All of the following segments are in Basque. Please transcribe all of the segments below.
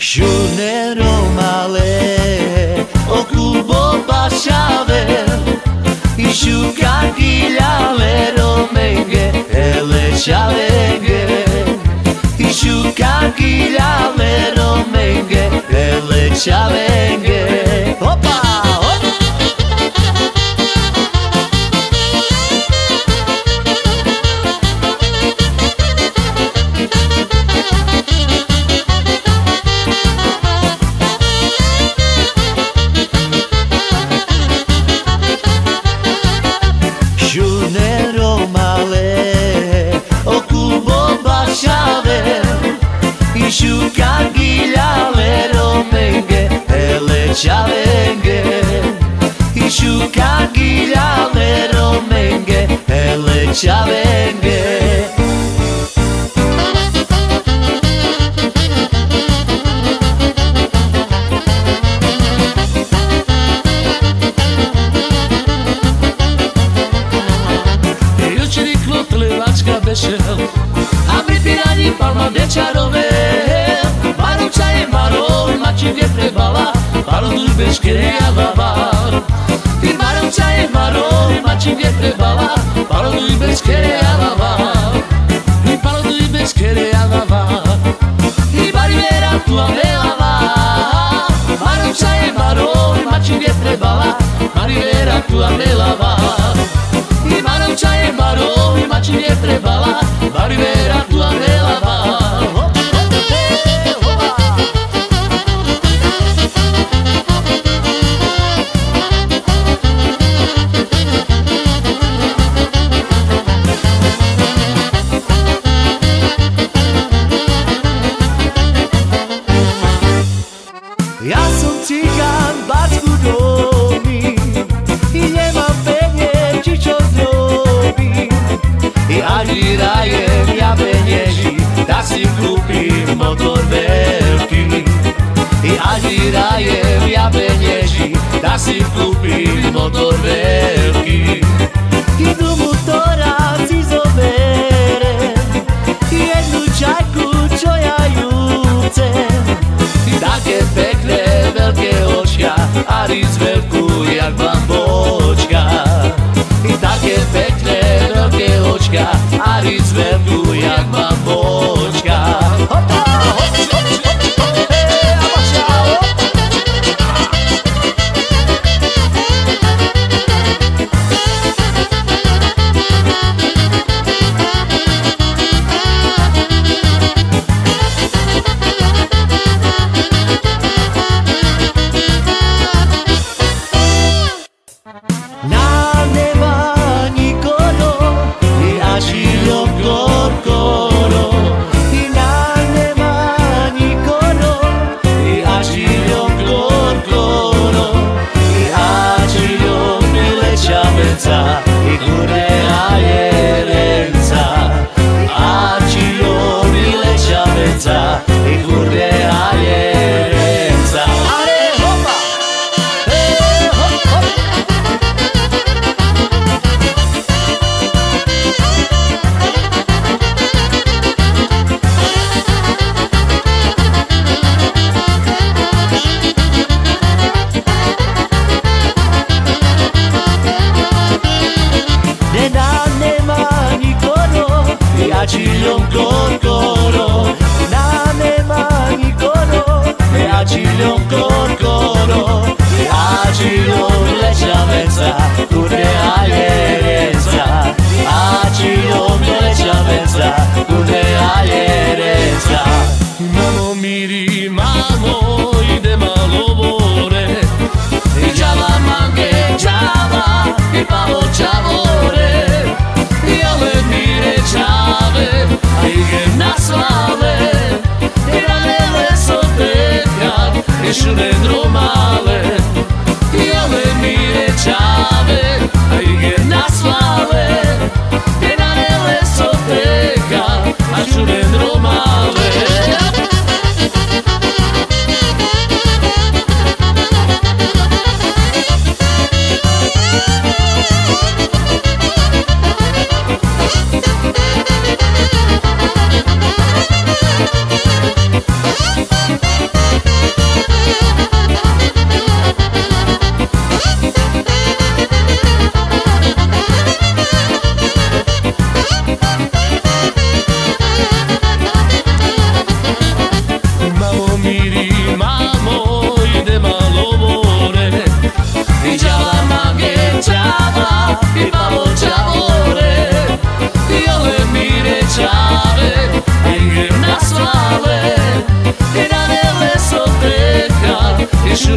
Xunero male Okubo klubo ba shave menge ele chavenge i jukaki menge mero munge ele chavenge opa! xabenge Ixuka gilabero menge Ele xabenge vešel A pri piraní palma nečarové Maruča je marou, mači vjetre bala Parom nu vești că ea va var. Fii barom cea e maro Ma ce vie pe bala. Parom nu vești va var. Fii parom nu va var. Fii bari vera tu a me la va Parom cea e Ma ce vie pe bala. Bari vera tu a me la va Fii barom cea e Ma ce vie pe bala. Bari vera najem, ja penieži, da si kúpim motor veľký. Idú mu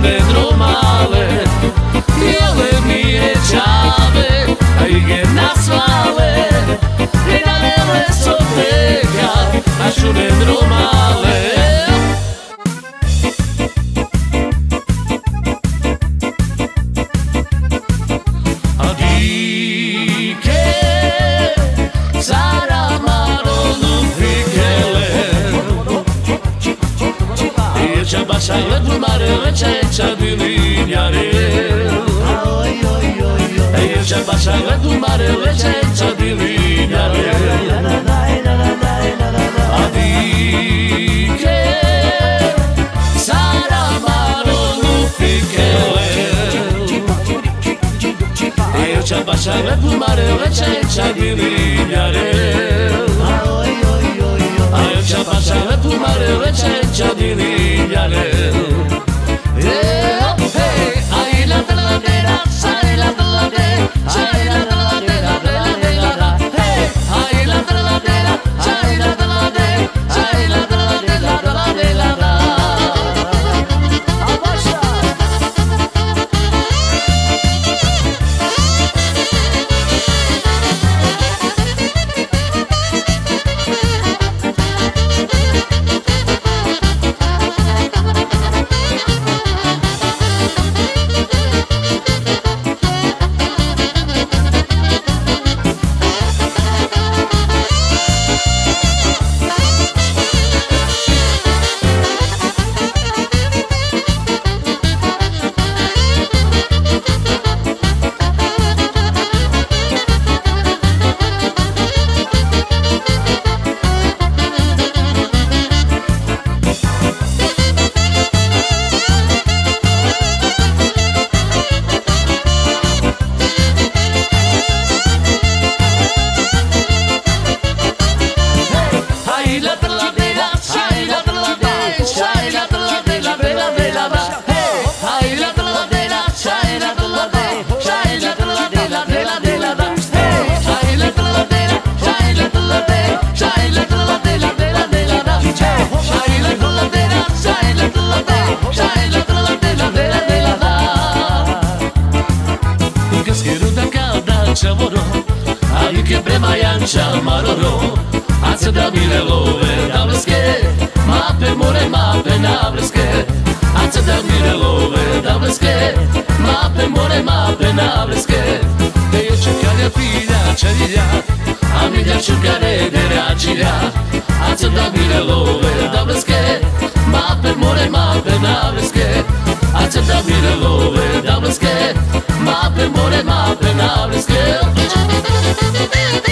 kičme male Trzeba szajodru marylecze, czabyli niary Oj, oj, oj, oj Trzeba szajodru marylecze, czabyli niary Adică Sara maronu pichele Eu ce-a bașa, mă pun mare, ce-a din iarele te abaixava pro mareu, eu more mape na vreske, a cetar mire love da vreske, mape more mape na vreske. Te je čekanja pilja čelja, a milja čukare deračilja, a cetar mire love da vreske, mape more mape na vreske, a da mire love da vreske, mape more mape na vreske. Thank you.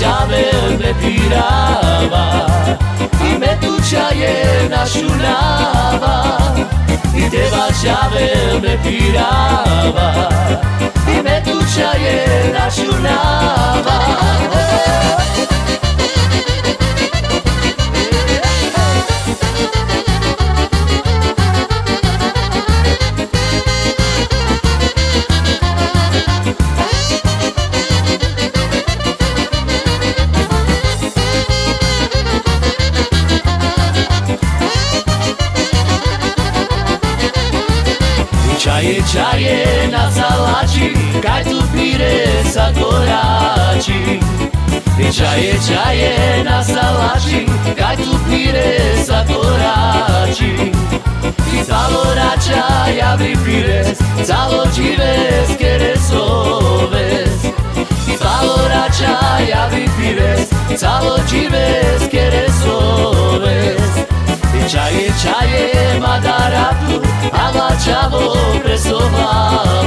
sabel betiraba y me tucha llena ayunaba. Y te vas a Čaje, čaje na salači, kaj tu pire sa korači Čaje, čaje na salači, kaj tu pire sa korači I calo rača javri pires, calo čives keresoves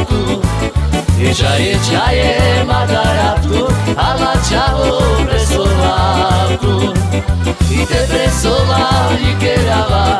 presovatu I čaje, čaje, madaratu Ala čavo presovatu I te presova i kerava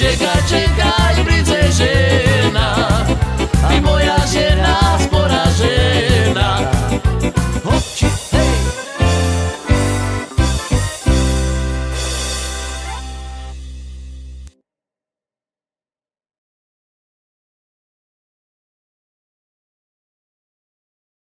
chega, chega.